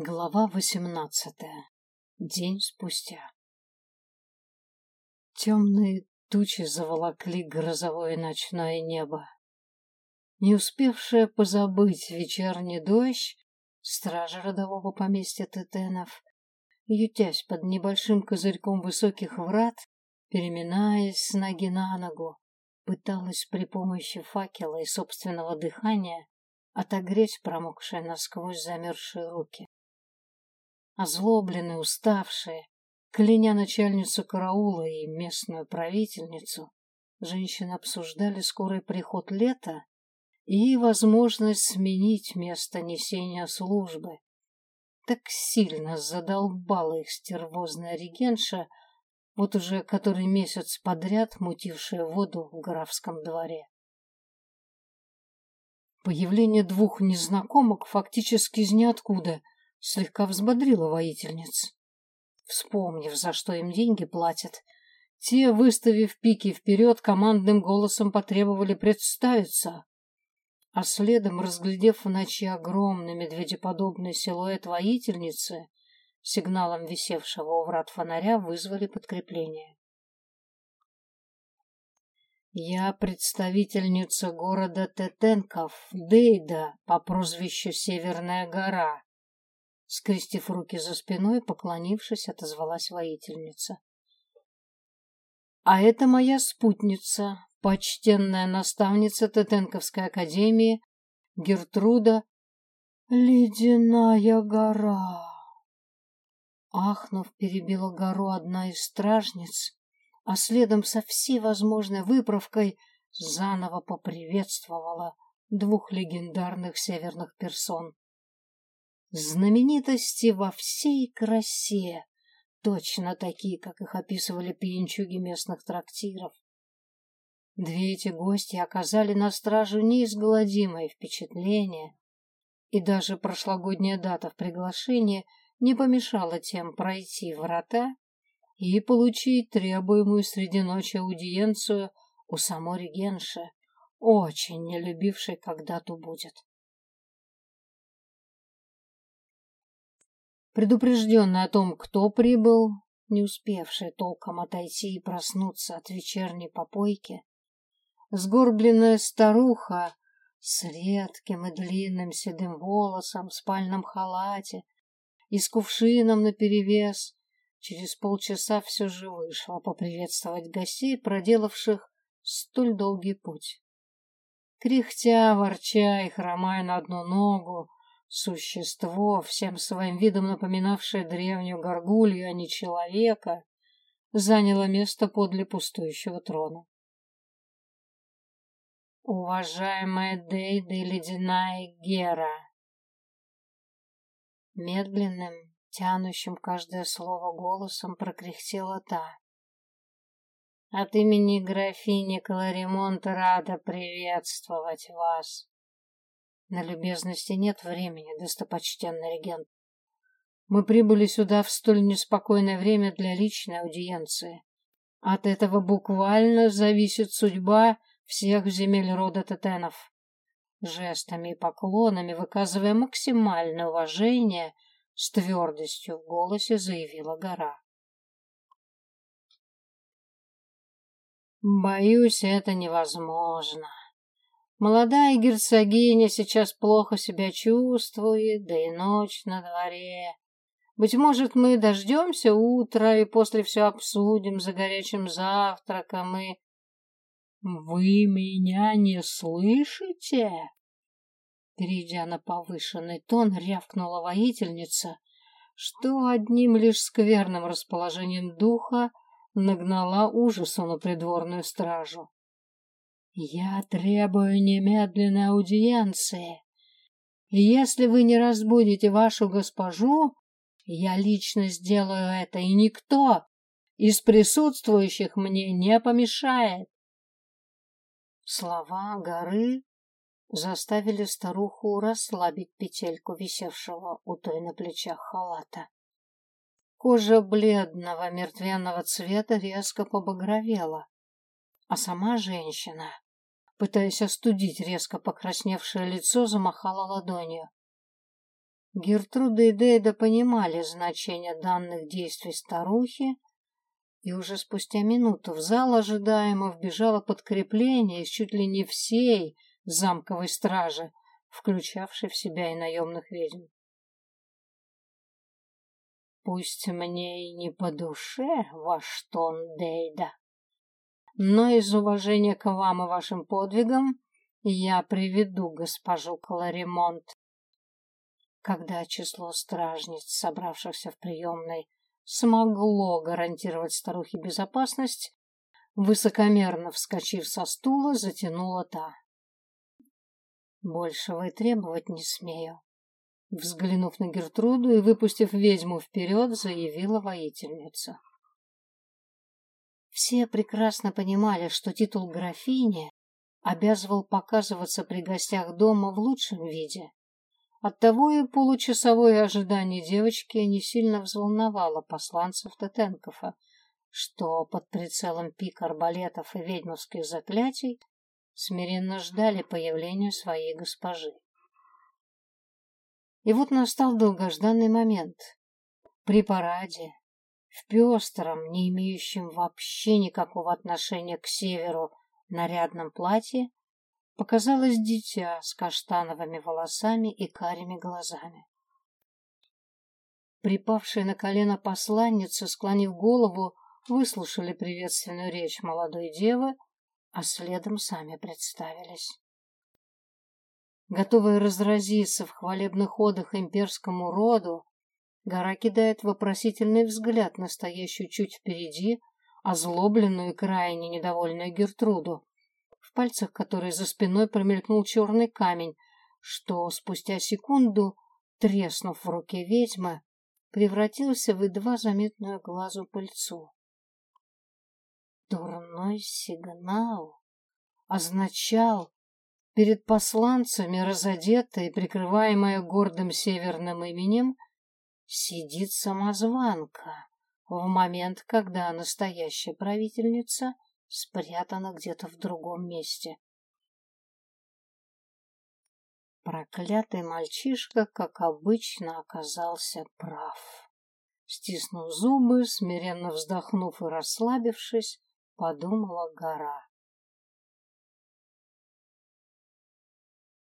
Глава восемнадцатая. День спустя. Темные тучи заволокли грозовое ночное небо. Не успевшая позабыть вечерний дождь, стража родового поместья Тетенов, ютясь под небольшим козырьком высоких врат, переминаясь с ноги на ногу, пыталась при помощи факела и собственного дыхания отогреть промокшие насквозь замерзшие руки озлобленные, уставшие, кляня начальницу караула и местную правительницу, женщины обсуждали скорый приход лета и возможность сменить место несения службы. Так сильно задолбала их стервозная регенша, вот уже который месяц подряд мутившая воду в графском дворе. Появление двух незнакомок фактически из ниоткуда — слегка взбодрила воительниц. Вспомнив, за что им деньги платят, те, выставив пики вперед, командным голосом потребовали представиться, а следом, разглядев в ночи огромный медведеподобный силуэт воительницы, сигналом висевшего у врат фонаря вызвали подкрепление. Я представительница города Тетенков, Дейда, по прозвищу Северная гора, Скрестив руки за спиной, поклонившись, отозвалась воительница. А это моя спутница, почтенная наставница Тетенковской академии, Гертруда Ледяная гора. Ахнув, перебила гору одна из стражниц, а следом со всей возможной выправкой заново поприветствовала двух легендарных северных персон. Знаменитости во всей красе, точно такие, как их описывали пьянчуги местных трактиров. Две эти гости оказали на стражу неизгладимое впечатление, и даже прошлогодняя дата в приглашении не помешала тем пройти врата и получить требуемую среди ночи аудиенцию у самой регенши, очень не любившей, когда то будет. Предупрежденная о том, кто прибыл, не успевшая толком отойти и проснуться от вечерней попойки, сгорбленная старуха с редким и длинным седым волосом в спальном халате и с кувшином наперевес, через полчаса все же вышла поприветствовать гостей, проделавших столь долгий путь. Кряхтя, ворча и хромая на одну ногу, Существо, всем своим видом напоминавшее древнюю горгулью, а не человека, заняло место подле пустующего трона. Уважаемая Дейда и ледяная Гера, медленным, тянущим каждое слово голосом прокряхтела та. От имени графини Кларимонт рада приветствовать вас. На любезности нет времени, достопочтенный регент. Мы прибыли сюда в столь неспокойное время для личной аудиенции. От этого буквально зависит судьба всех земель рода Тетенов. Жестами и поклонами, выказывая максимальное уважение, с твердостью в голосе заявила гора. Боюсь, это невозможно. Молодая герцогиня сейчас плохо себя чувствует, да и ночь на дворе. Быть может, мы дождемся утра и после все обсудим за горячим завтраком и... Вы меня не слышите? Перейдя на повышенный тон, рявкнула воительница, что одним лишь скверным расположением духа нагнала ужасу на придворную стражу. Я требую немедленной аудиенции. Если вы не разбудите вашу госпожу, я лично сделаю это, и никто из присутствующих мне не помешает. Слова горы заставили старуху расслабить петельку висевшего у той на плечах халата. Кожа бледного мертвенного цвета резко побагровела, а сама женщина пытаясь остудить резко покрасневшее лицо, замахала ладонью. Гертруда и Дейда понимали значение данных действий старухи, и уже спустя минуту в зал ожидаемо вбежало подкрепление из чуть ли не всей замковой стражи, включавшей в себя и наемных ведьм. Пусть мне и не по душе ваш тон, Дейда, но из уважения к вам и вашим подвигам я приведу госпожу Кларимонт. Когда число стражниц, собравшихся в приемной, смогло гарантировать старухе безопасность, высокомерно вскочив со стула, затянула та. Большего и требовать не смею. Взглянув на Гертруду и выпустив ведьму вперед, заявила воительница. Все прекрасно понимали, что титул графини обязывал показываться при гостях дома в лучшем виде. Оттого и получасовое ожидание девочки не сильно взволновало посланцев Тетенкова, что под прицелом пик арбалетов и ведьмовских заклятий смиренно ждали появления своей госпожи. И вот настал долгожданный момент. При параде, в пестром, не имеющем вообще никакого отношения к северу, нарядном платье, показалось дитя с каштановыми волосами и карими глазами. Припавшие на колено посланницы, склонив голову, выслушали приветственную речь молодой девы, а следом сами представились. Готовая разразиться в хвалебных ходах имперскому роду, гора кидает вопросительный взгляд на стоящую чуть впереди, озлобленную и крайне недовольную Гертруду, в пальцах которой за спиной промелькнул черный камень, что спустя секунду, треснув в руке ведьмы, превратился в едва заметную глазу пыльцу. Дурной сигнал означал, Перед посланцами, разодетая и прикрываемая гордым северным именем, сидит самозванка в момент, когда настоящая правительница спрятана где-то в другом месте. Проклятый мальчишка, как обычно, оказался прав. Стиснув зубы, смиренно вздохнув и расслабившись, подумала гора.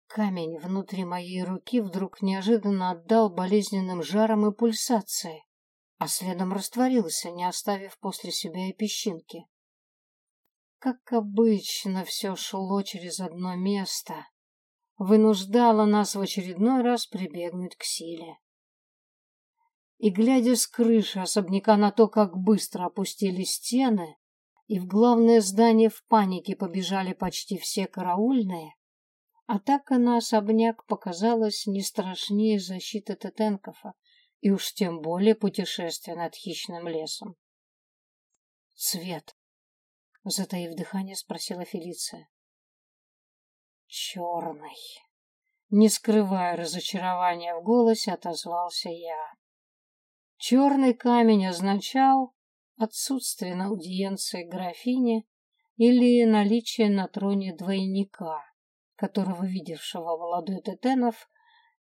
Камень внутри моей руки вдруг неожиданно отдал болезненным жаром и пульсацией, а следом растворился, не оставив после себя и песчинки. Как обычно, все шло через одно место, вынуждало нас в очередной раз прибегнуть к силе. И, глядя с крыши особняка на то, как быстро опустили стены, и в главное здание в панике побежали почти все караульные, Атака на особняк показалась не страшнее защиты Тетенкова и уж тем более путешествия над хищным лесом. «Цвет?» — затаив дыхание, спросила Фелиция. «Черный». Не скрывая разочарования в голосе, отозвался я. Черный камень означал отсутствие на аудиенции графини или наличие на троне двойника которого видевшего молодой Тетенов,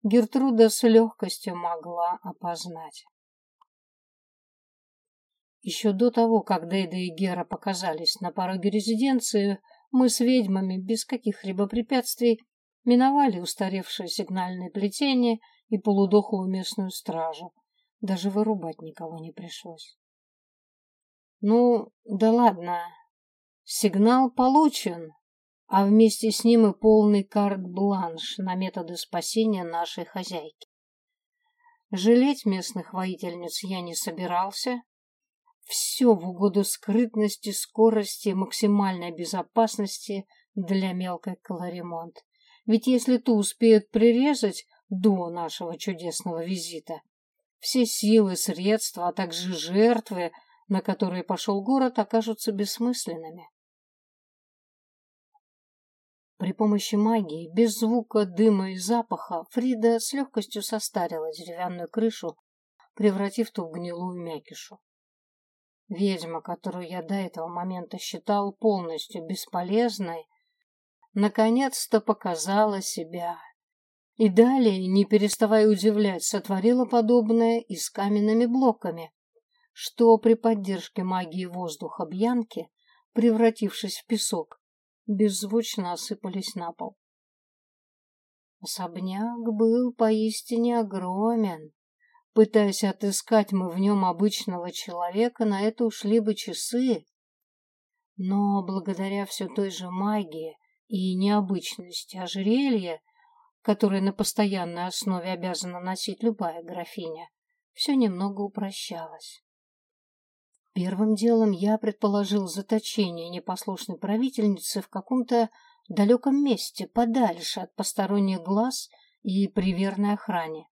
Гертруда с легкостью могла опознать. Еще до того, как Дейда и Гера показались на пороге резиденции, мы с ведьмами без каких-либо препятствий миновали устаревшее сигнальное плетение и полудохлую местную стражу. Даже вырубать никого не пришлось. Ну, да ладно. Сигнал получен, а вместе с ним и полный карт-бланш на методы спасения нашей хозяйки. Жалеть местных воительниц я не собирался. Все в угоду скрытности, скорости, максимальной безопасности для мелкой колоремонт. Ведь если ту успеют прирезать до нашего чудесного визита, все силы, средства, а также жертвы, на которые пошел город, окажутся бессмысленными. При помощи магии, без звука, дыма и запаха, Фрида с легкостью состарила деревянную крышу, превратив ту в гнилую мякишу. Ведьма, которую я до этого момента считал полностью бесполезной, наконец-то показала себя И далее, не переставая удивлять, сотворила подобное и с каменными блоками, что при поддержке магии воздуха Бьянки, превратившись в песок, беззвучно осыпались на пол. Особняк был поистине огромен. Пытаясь отыскать мы в нем обычного человека, на это ушли бы часы. Но благодаря все той же магии и необычности ожерелья, которые на постоянной основе обязана носить любая графиня, все немного упрощалось. Первым делом я предположил заточение непослушной правительницы в каком-то далеком месте, подальше от посторонних глаз и при верной охране.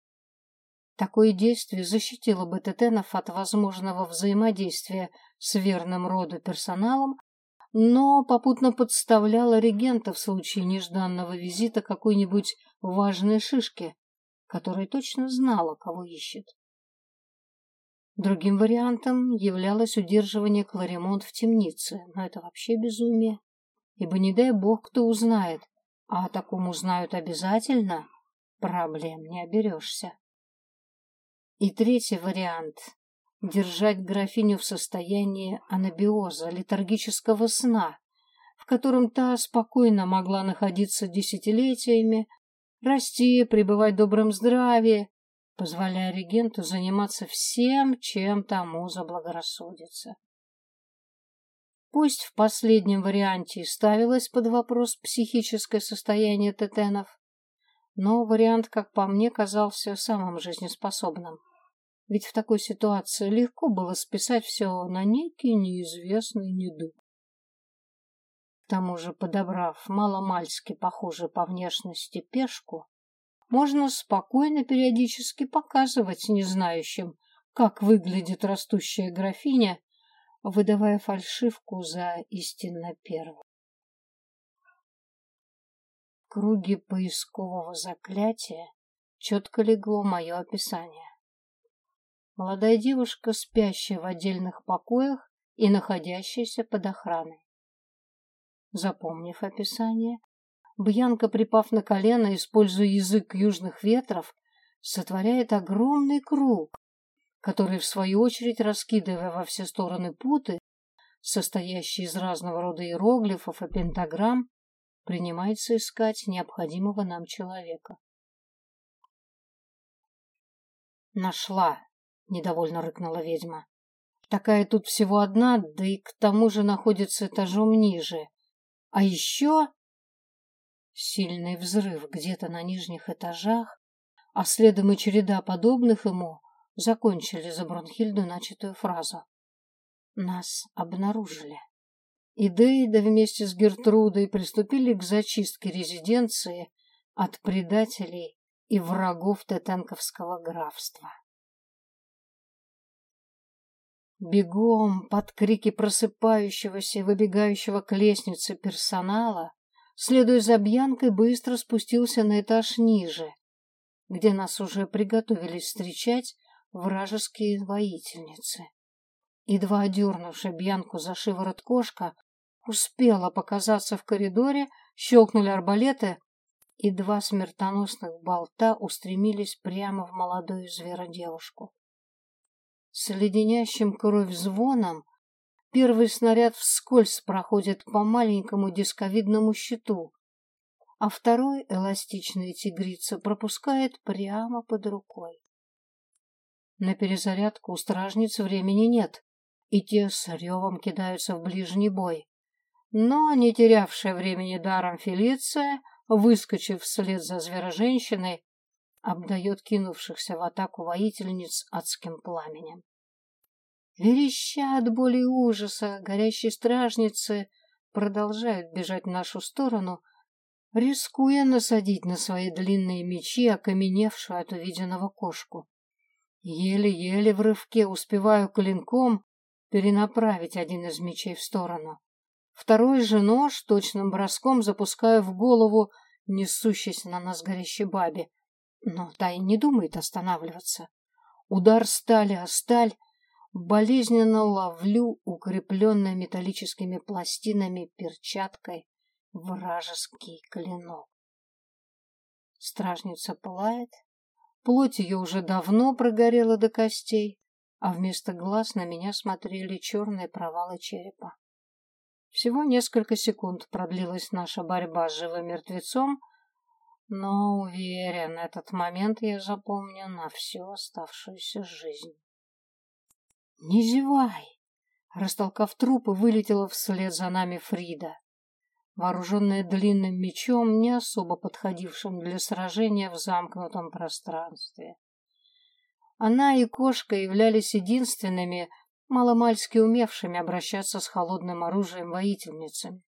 Такое действие защитило бы Тетенов от возможного взаимодействия с верным роду персоналом, но попутно подставляло регента в случае нежданного визита какой-нибудь важной шишки, которая точно знала, кого ищет. Другим вариантом являлось удерживание Кларимонт в темнице, но это вообще безумие. Ибо не дай бог кто узнает, а о таком узнают обязательно, проблем не оберешься. И третий вариант – держать графиню в состоянии анабиоза, летаргического сна, в котором та спокойно могла находиться десятилетиями, расти, пребывать в добром здравии, позволяя регенту заниматься всем, чем тому заблагорассудится. Пусть в последнем варианте и ставилось под вопрос психическое состояние тетенов, но вариант, как по мне, казался самым жизнеспособным. Ведь в такой ситуации легко было списать все на некий неизвестный недуг. К тому же, подобрав маломальски похожую по внешности пешку, можно спокойно периодически показывать незнающим, как выглядит растущая графиня, выдавая фальшивку за истинно первую. В круге поискового заклятия четко легло мое описание. Молодая девушка, спящая в отдельных покоях и находящаяся под охраной. Запомнив описание, Бьянка, припав на колено, используя язык южных ветров, сотворяет огромный круг, который, в свою очередь, раскидывая во все стороны путы, состоящие из разного рода иероглифов и пентаграмм, принимается искать необходимого нам человека. «Нашла!» — недовольно рыкнула ведьма. «Такая тут всего одна, да и к тому же находится этажом ниже. А еще Сильный взрыв где-то на нижних этажах, а следом и череда подобных ему закончили за Бронхильду начатую фразу. Нас обнаружили. И Дейда вместе с Гертрудой приступили к зачистке резиденции от предателей и врагов Тетенковского графства. Бегом под крики просыпающегося и выбегающего к лестнице персонала следуя за Бьянкой, быстро спустился на этаж ниже, где нас уже приготовились встречать вражеские воительницы. Едва одернувши Бьянку за шиворот кошка, успела показаться в коридоре, щелкнули арбалеты, и два смертоносных болта устремились прямо в молодую зверодевушку. С леденящим кровь звоном Первый снаряд вскользь проходит по маленькому дисковидному щиту, а второй, эластичная тигрица, пропускает прямо под рукой. На перезарядку у стражниц времени нет, и те с ревом кидаются в ближний бой. Но не терявшая времени даром Фелиция, выскочив вслед за звероженщиной, обдает кинувшихся в атаку воительниц адским пламенем. Вереща от боли и ужаса, горящие стражницы продолжают бежать в нашу сторону, рискуя насадить на свои длинные мечи окаменевшую от увиденного кошку. Еле-еле в рывке успеваю клинком перенаправить один из мечей в сторону. Второй же нож точным броском запускаю в голову несущейся на нас горящей бабе. Но та и не думает останавливаться. Удар стали о сталь, болезненно ловлю укрепленной металлическими пластинами перчаткой вражеский клинок. Стражница пылает, плоть ее уже давно прогорела до костей, а вместо глаз на меня смотрели черные провалы черепа. Всего несколько секунд продлилась наша борьба с живым мертвецом, но, уверен, этот момент я запомню на всю оставшуюся жизнь. «Не зевай!» Растолкав трупы, вылетела вслед за нами Фрида, вооруженная длинным мечом, не особо подходившим для сражения в замкнутом пространстве. Она и кошка являлись единственными, маломальски умевшими обращаться с холодным оружием воительницами.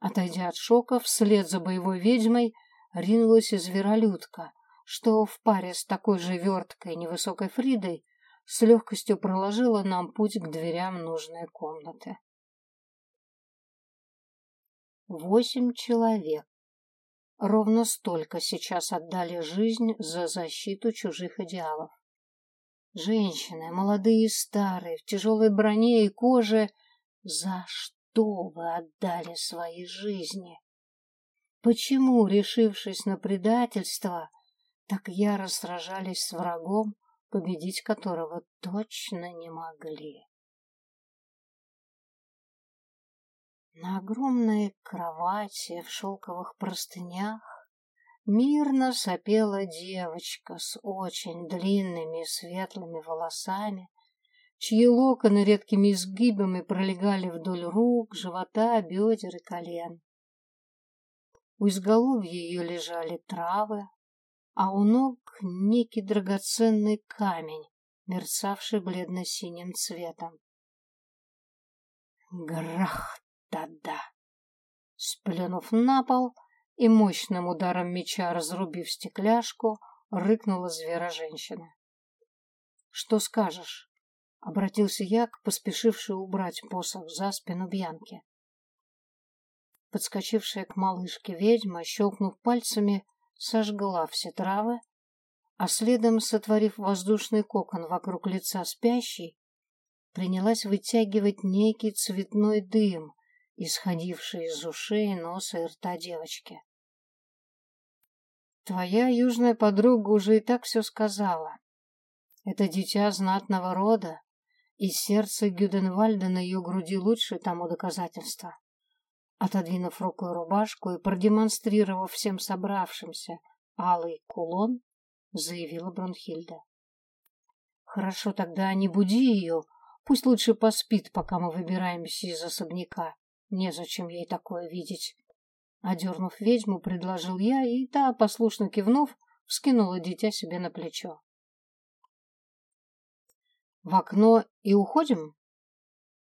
Отойдя от шока, вслед за боевой ведьмой ринулась и зверолюдка, что в паре с такой же верткой невысокой Фридой с легкостью проложила нам путь к дверям нужной комнаты. Восемь человек. Ровно столько сейчас отдали жизнь за защиту чужих идеалов. Женщины, молодые и старые, в тяжелой броне и коже. За что вы отдали свои жизни? Почему, решившись на предательство, так яро сражались с врагом, победить которого точно не могли. На огромной кровати в шелковых простынях мирно сопела девочка с очень длинными светлыми волосами, чьи локоны редкими изгибами пролегали вдоль рук, живота, бедер и колен. У изголовья ее лежали травы, а у ног некий драгоценный камень, мерцавший бледно-синим цветом. Грах-да-да! Сплюнув на пол и мощным ударом меча разрубив стекляшку, рыкнула звера-женщина. — Что скажешь? — обратился я к поспешившей убрать посох за спину Бьянки. Подскочившая к малышке ведьма, щелкнув пальцами, сожгла все травы, а следом, сотворив воздушный кокон вокруг лица спящей, принялась вытягивать некий цветной дым, исходивший из ушей, носа и рта девочки. Твоя южная подруга уже и так все сказала. Это дитя знатного рода, и сердце Гюденвальда на ее груди лучшее тому доказательство. Отодвинув рукой рубашку и продемонстрировав всем собравшимся алый кулон, заявила Бронхильда. Хорошо, тогда не буди ее, пусть лучше поспит, пока мы выбираемся из особняка. Незачем ей такое видеть. Одернув ведьму, предложил я, и та, послушно кивнув, вскинула дитя себе на плечо. В окно и уходим?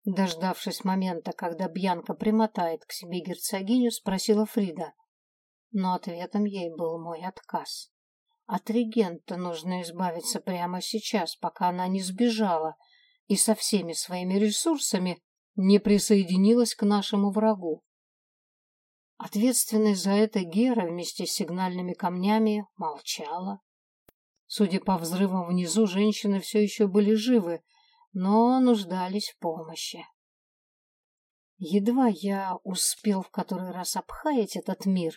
Дождавшись момента, когда Бьянка примотает к себе герцогиню, спросила Фрида. Но ответом ей был мой отказ. От регента нужно избавиться прямо сейчас, пока она не сбежала и со всеми своими ресурсами не присоединилась к нашему врагу. Ответственность за это Гера вместе с сигнальными камнями молчала. Судя по взрывам внизу, женщины все еще были живы, но нуждались в помощи. Едва я успел в который раз обхаять этот мир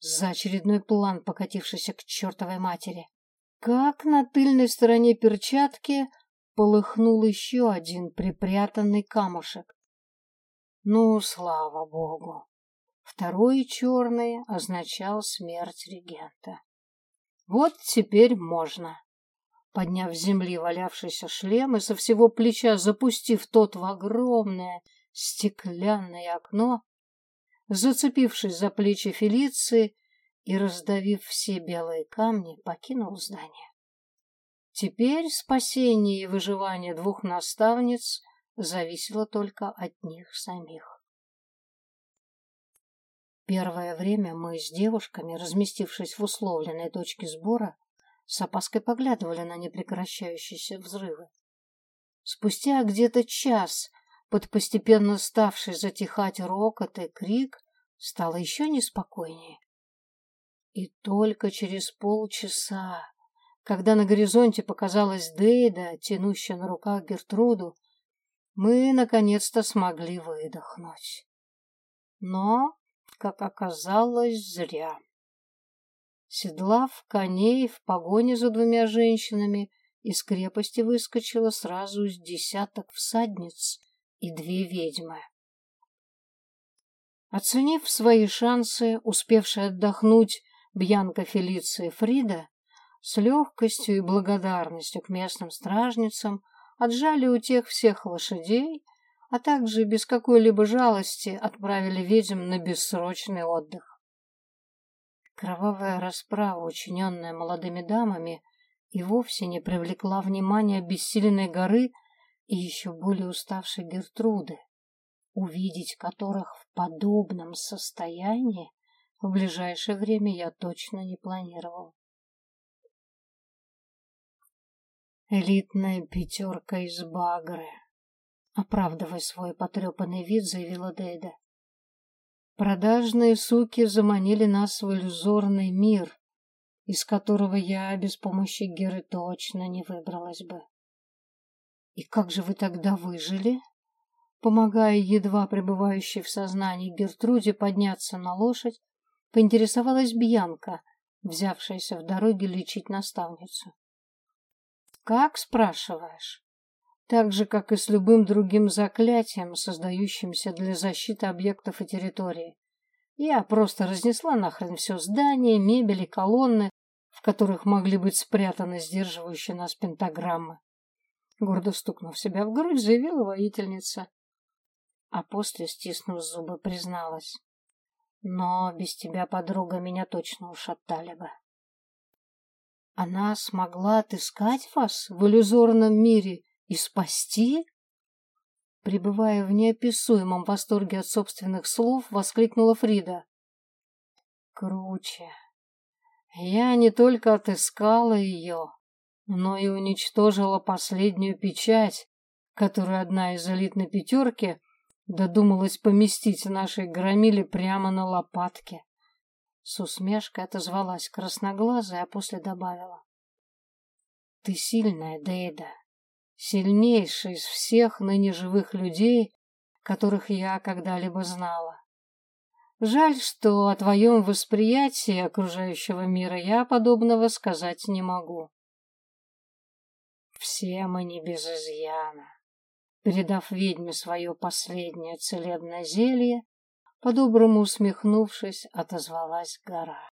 за очередной план, покатившийся к чертовой матери, как на тыльной стороне перчатки полыхнул еще один припрятанный камушек. Ну, слава богу! Второй черный означал смерть регента. Вот теперь можно. Подняв с земли валявшийся шлем и со всего плеча запустив тот в огромное стеклянное окно, зацепившись за плечи Фелиции и раздавив все белые камни, покинул здание. Теперь спасение и выживание двух наставниц зависело только от них самих. Первое время мы с девушками, разместившись в условленной точке сбора, с опаской поглядывали на непрекращающиеся взрывы. Спустя где-то час под постепенно ставший затихать рокот и крик стало еще неспокойнее. И только через полчаса, когда на горизонте показалась Дейда, тянущая на руках Гертруду, мы наконец-то смогли выдохнуть. Но, как оказалось, зря. Седлав коней в погоне за двумя женщинами, из крепости выскочило сразу с десяток всадниц и две ведьмы. Оценив свои шансы, успевшая отдохнуть Бьянка Фелиция Фрида, с легкостью и благодарностью к местным стражницам отжали у тех всех лошадей, а также без какой-либо жалости отправили ведьм на бессрочный отдых. Кровавая расправа, учиненная молодыми дамами, и вовсе не привлекла внимания обессиленной горы и еще более уставшей Гертруды, увидеть которых в подобном состоянии в ближайшее время я точно не планировал. Элитная пятерка из Багры. Оправдывая свой потрепанный вид, заявила Дейда. Продажные суки заманили нас в иллюзорный мир, из которого я без помощи Геры точно не выбралась бы. И как же вы тогда выжили? Помогая едва пребывающей в сознании Гертруде подняться на лошадь, поинтересовалась Бьянка, взявшаяся в дороге лечить наставницу. Как, спрашиваешь? Так же, как и с любым другим заклятием, создающимся для защиты объектов и территории. Я просто разнесла нахрен все здание, мебель и колонны, в которых могли быть спрятаны сдерживающие нас пентаграммы. Гордо стукнув себя в грудь, заявила воительница. А после, стиснув зубы, призналась. Но без тебя, подруга, меня точно ушатали бы. Она смогла отыскать вас в иллюзорном мире и спасти? Пребывая в неописуемом восторге от собственных слов, воскликнула Фрида. Круче. Я не только отыскала ее, но и уничтожила последнюю печать, которую одна из элитной пятерки додумалась поместить нашей громиле прямо на лопатке. С усмешкой отозвалась красноглазая, а после добавила. Ты сильная, Дейда. Сильнейшая из всех ныне живых людей, которых я когда-либо знала. Жаль, что о твоем восприятии окружающего мира я подобного сказать не могу. Все мы не без изъяна. Передав ведьме свое последнее целебное зелье, по-доброму усмехнувшись, отозвалась гора.